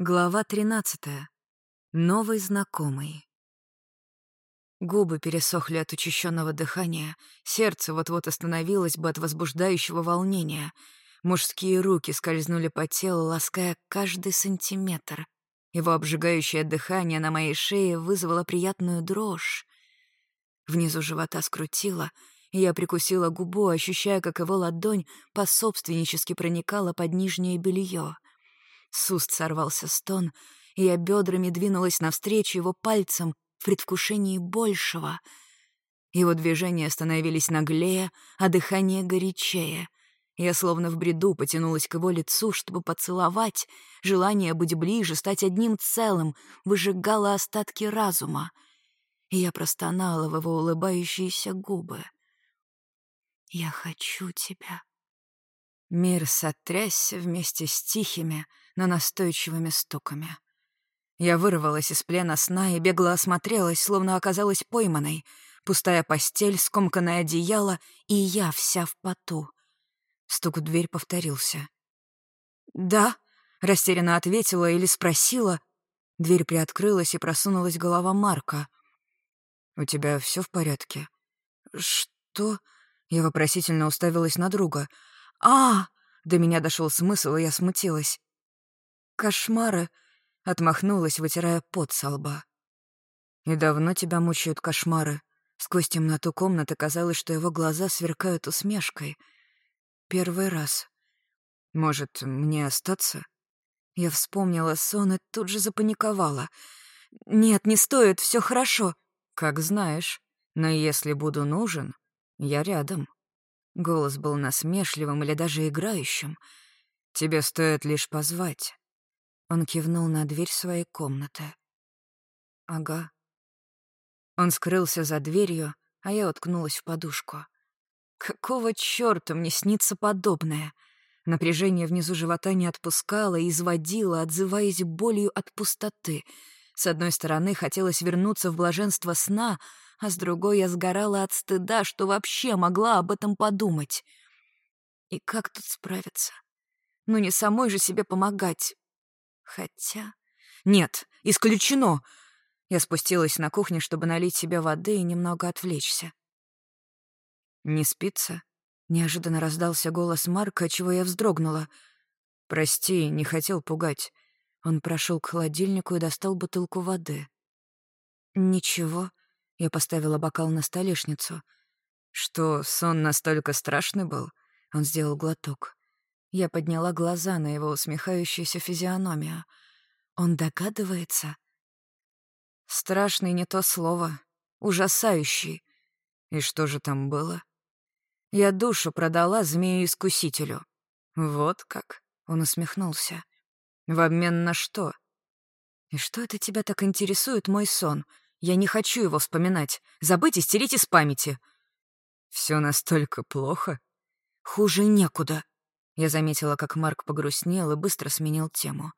Глава 13. Новый знакомый. Губы пересохли от учащенного дыхания, сердце вот-вот остановилось бы от возбуждающего волнения. Мужские руки скользнули по телу, лаская каждый сантиметр. Его обжигающее дыхание на моей шее вызвало приятную дрожь. Внизу живота скрутило, и я прикусила губу, ощущая, как его ладонь пособственнически проникала под нижнее белье — с уст сорвался стон, и я бедрами двинулась навстречу его пальцем в предвкушении большего. Его движения становились наглее, а дыхание горячее. Я словно в бреду потянулась к его лицу, чтобы поцеловать. Желание быть ближе, стать одним целым, выжигало остатки разума. И я простонала в его улыбающиеся губы. «Я хочу тебя». Мир сотрясся вместе с тихими, но настойчивыми стуками. Я вырвалась из плена сна и бегло осмотрелась, словно оказалась пойманной. Пустая постель, скомканное одеяло, и я вся в поту. Стук в дверь повторился. «Да», — растерянно ответила или спросила. Дверь приоткрылась, и просунулась голова Марка. «У тебя все в порядке?» «Что?» Я вопросительно уставилась на друга — а До меня дошел смысл, и я смутилась. «Кошмары!» — отмахнулась, вытирая пот со лба. «И давно тебя мучают кошмары?» Сквозь темноту комнаты казалось, что его глаза сверкают усмешкой. «Первый раз. Может, мне остаться?» Я вспомнила сон и тут же запаниковала. «Нет, не стоит, все хорошо». «Как знаешь. Но если буду нужен, я рядом». Голос был насмешливым или даже играющим. «Тебе стоит лишь позвать». Он кивнул на дверь своей комнаты. «Ага». Он скрылся за дверью, а я уткнулась в подушку. Какого чёрта мне снится подобное? Напряжение внизу живота не отпускало и изводило, отзываясь болью от пустоты. С одной стороны, хотелось вернуться в блаженство сна — а с другой я сгорала от стыда, что вообще могла об этом подумать. И как тут справиться? Ну, не самой же себе помогать. Хотя... Нет, исключено! Я спустилась на кухню, чтобы налить себе воды и немного отвлечься. «Не спится?» — неожиданно раздался голос Марка, чего я вздрогнула. «Прости, не хотел пугать». Он прошел к холодильнику и достал бутылку воды. «Ничего», я поставила бокал на столешницу. Что, сон настолько страшный был? Он сделал глоток. Я подняла глаза на его усмехающуюся физиономию. Он догадывается? Страшный не то слово. Ужасающий. И что же там было? Я душу продала змею-искусителю. Вот как? Он усмехнулся. В обмен на что? И что это тебя так интересует, мой сон? Я не хочу его вспоминать. Забыть и стереть из памяти. Все настолько плохо. Хуже некуда. Я заметила, как Марк погрустнел и быстро сменил тему.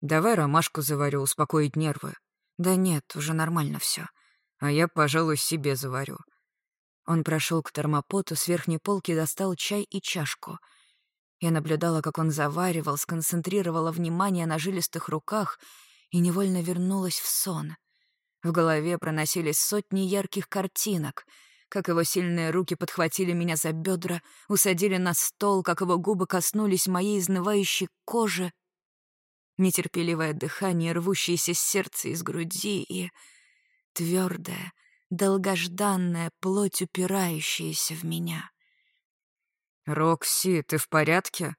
«Давай ромашку заварю, успокоить нервы». «Да нет, уже нормально все. А я, пожалуй, себе заварю». Он прошел к термопоту, с верхней полки достал чай и чашку. Я наблюдала, как он заваривал, сконцентрировала внимание на жилистых руках и невольно вернулась в сон. В голове проносились сотни ярких картинок, как его сильные руки подхватили меня за бедра, усадили на стол, как его губы коснулись моей изнывающей кожи, нетерпеливое дыхание, рвущееся сердце из груди и твердая, долгожданная плоть, упирающаяся в меня. «Рокси, ты в порядке?»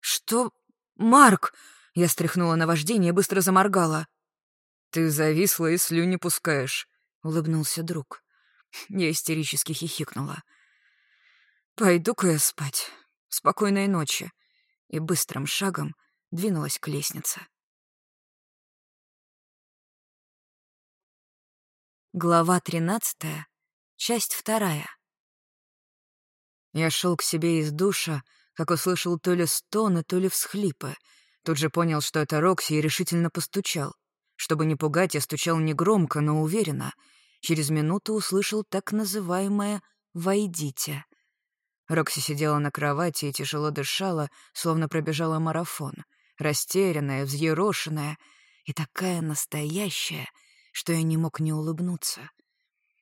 «Что? Марк!» Я стряхнула на вождение и быстро заморгала. «Ты зависла и слюни пускаешь», — улыбнулся друг. Я истерически хихикнула. «Пойду-ка я спать. Спокойной ночи». И быстрым шагом двинулась к лестнице. Глава тринадцатая, часть вторая. Я шел к себе из душа, как услышал то ли стоны, то ли всхлипы — Тут же понял, что это Рокси, и решительно постучал. Чтобы не пугать, я стучал негромко, но уверенно. Через минуту услышал так называемое «войдите». Рокси сидела на кровати и тяжело дышала, словно пробежала марафон. растерянная, взъерошенная и такая настоящая, что я не мог не улыбнуться.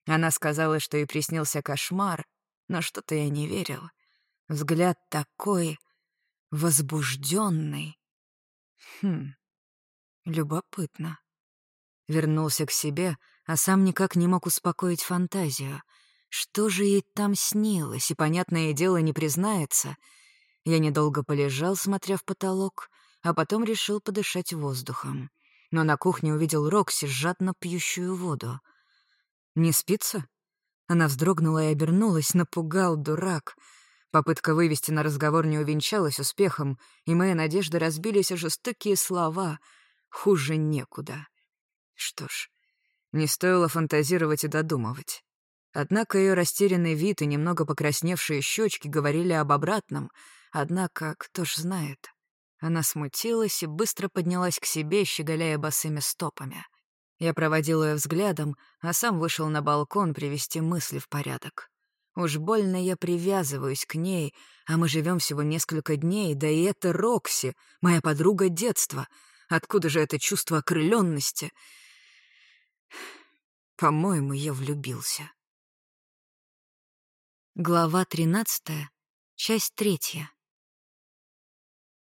Она сказала, что ей приснился кошмар, но что-то я не верил. Взгляд такой возбужденный. Хм, любопытно. Вернулся к себе, а сам никак не мог успокоить фантазию. Что же ей там снилось, и, понятное дело, не признается. Я недолго полежал, смотря в потолок, а потом решил подышать воздухом. Но на кухне увидел Рокси, жадно пьющую воду. «Не спится?» Она вздрогнула и обернулась, напугал дурак. Попытка вывести на разговор не увенчалась успехом, и мои надежды разбились о жестокие слова. Хуже некуда. Что ж, не стоило фантазировать и додумывать. Однако ее растерянный вид и немного покрасневшие щечки говорили об обратном, однако кто ж знает. Она смутилась и быстро поднялась к себе, щеголяя босыми стопами. Я проводил ее взглядом, а сам вышел на балкон привести мысли в порядок. Уж больно я привязываюсь к ней, а мы живем всего несколько дней, да и это Рокси, моя подруга детства. Откуда же это чувство окрыленности? По-моему, я влюбился. Глава тринадцатая, часть третья.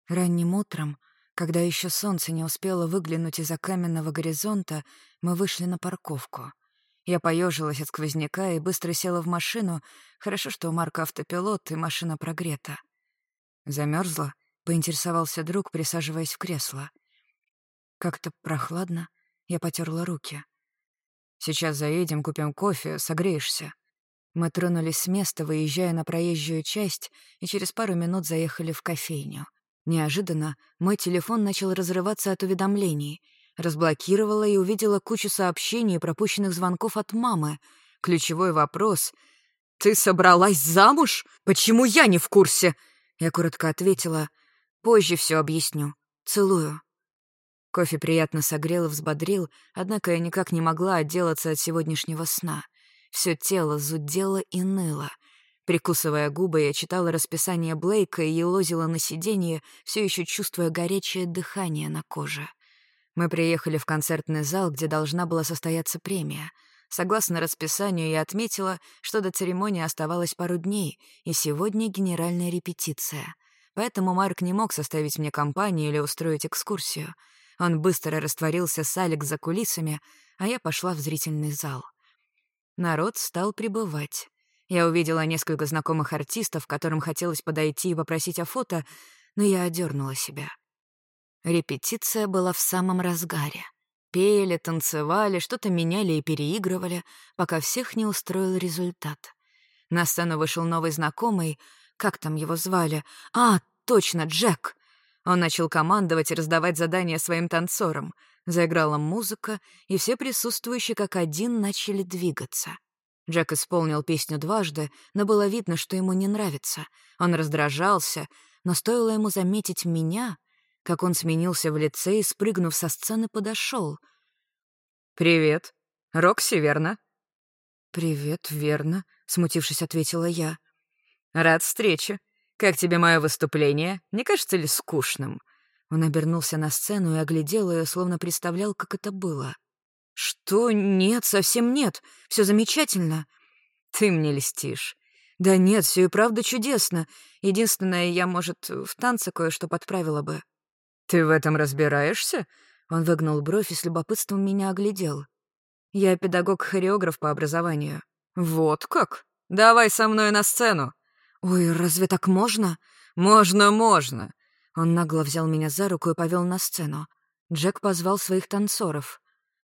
Ранним утром, когда еще солнце не успело выглянуть из-за каменного горизонта, мы вышли на парковку. Я поежилась от сквозняка и быстро села в машину. Хорошо, что у Марка автопилот, и машина прогрета. Замерзла? поинтересовался друг, присаживаясь в кресло. Как-то прохладно. Я потерла руки. Сейчас заедем, купим кофе, согреешься». Мы тронулись с места, выезжая на проезжую часть, и через пару минут заехали в кофейню. Неожиданно мой телефон начал разрываться от уведомлений. Разблокировала и увидела кучу сообщений и пропущенных звонков от мамы. Ключевой вопрос — «Ты собралась замуж? Почему я не в курсе?» Я коротко ответила «Позже все объясню. Целую». Кофе приятно согрел и взбодрил, однако я никак не могла отделаться от сегодняшнего сна. Все тело зудело и ныло. Прикусывая губы, я читала расписание Блейка и елозила на сиденье, все еще чувствуя горячее дыхание на коже. Мы приехали в концертный зал, где должна была состояться премия. Согласно расписанию, я отметила, что до церемонии оставалось пару дней, и сегодня генеральная репетиция. Поэтому Марк не мог составить мне компанию или устроить экскурсию — он быстро растворился с Алекс за кулисами, а я пошла в зрительный зал. Народ стал прибывать. Я увидела несколько знакомых артистов, которым хотелось подойти и попросить о фото, но я одернула себя. Репетиция была в самом разгаре. Пели, танцевали, что-то меняли и переигрывали, пока всех не устроил результат. На сцену вышел новый знакомый, как там его звали? А, точно, Джек. Он начал командовать и раздавать задания своим танцорам. Заиграла музыка, и все присутствующие как один начали двигаться. Джек исполнил песню дважды, но было видно, что ему не нравится. Он раздражался, но стоило ему заметить меня, как он сменился в лице и, спрыгнув со сцены, подошел. «Привет. Рокси, верно?» «Привет, верно», — смутившись, ответила я. «Рад встрече. «Как тебе мое выступление? Не кажется ли скучным?» Он обернулся на сцену и оглядел ее, словно представлял, как это было. «Что? Нет, совсем нет. Все замечательно». «Ты мне льстишь». «Да нет, все и правда чудесно. Единственное, я, может, в танце кое-что подправила бы». «Ты в этом разбираешься?» Он выгнул бровь и с любопытством меня оглядел. «Я педагог-хореограф по образованию». «Вот как? Давай со мной на сцену!» «Ой, разве так можно?» «Можно, можно!» Он нагло взял меня за руку и повел на сцену. Джек позвал своих танцоров.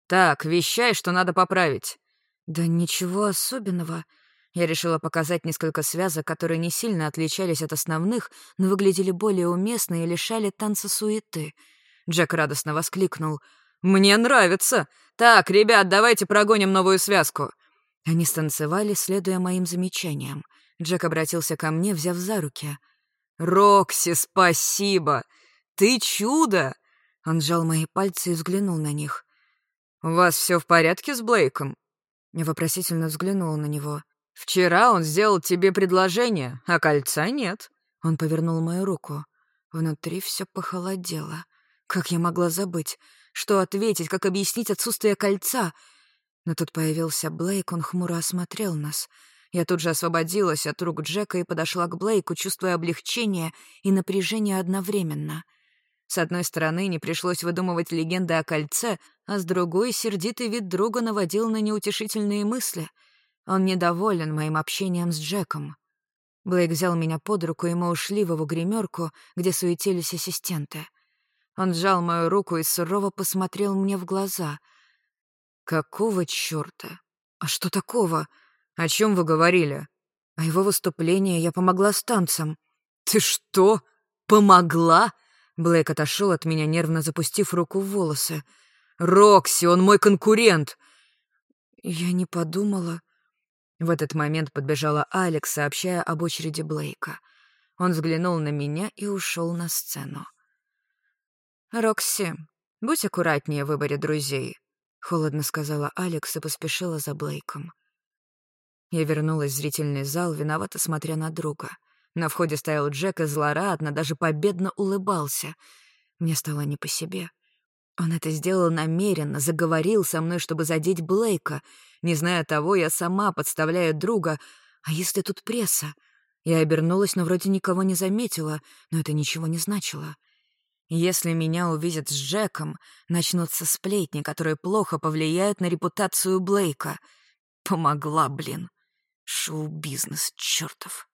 «Так, вещай, что надо поправить». «Да ничего особенного». Я решила показать несколько связок, которые не сильно отличались от основных, но выглядели более уместно и лишали танца суеты. Джек радостно воскликнул. «Мне нравится! Так, ребят, давайте прогоним новую связку!» Они станцевали, следуя моим замечаниям. Джек обратился ко мне, взяв за руки. «Рокси, спасибо! Ты чудо!» Он сжал мои пальцы и взглянул на них. «У вас все в порядке с Блейком?» Я вопросительно взглянула на него. «Вчера он сделал тебе предложение, а кольца нет». Он повернул мою руку. Внутри все похолодело. Как я могла забыть? Что ответить, как объяснить отсутствие кольца? Но тут появился Блейк, он хмуро осмотрел нас. Я тут же освободилась от рук Джека и подошла к Блейку, чувствуя облегчение и напряжение одновременно. С одной стороны, не пришлось выдумывать легенды о кольце, а с другой — сердитый вид друга наводил на неутешительные мысли. Он недоволен моим общением с Джеком. Блейк взял меня под руку, и мы ушли в его гримерку, где суетились ассистенты. Он сжал мою руку и сурово посмотрел мне в глаза. «Какого чёрта? А что такого? О чем вы говорили?» «О его выступлении я помогла с танцем». «Ты что? Помогла?» Блейк отошел от меня, нервно запустив руку в волосы. «Рокси, он мой конкурент!» Я не подумала. В этот момент подбежала Алекс, сообщая об очереди Блейка. Он взглянул на меня и ушел на сцену. «Рокси, будь аккуратнее в выборе друзей», — холодно сказала Алекс и поспешила за Блейком. Я вернулась в зрительный зал, виновато смотря на друга. На входе стоял Джек и злорадно, даже победно улыбался. Мне стало не по себе. Он это сделал намеренно, заговорил со мной, чтобы задеть Блейка. Не зная того, я сама подставляю друга. А если тут пресса? Я обернулась, но вроде никого не заметила, но это ничего не значило. Если меня увидят с Джеком, начнутся сплетни, которые плохо повлияют на репутацию Блейка. Помогла, блин. Шоу-бизнес чертов.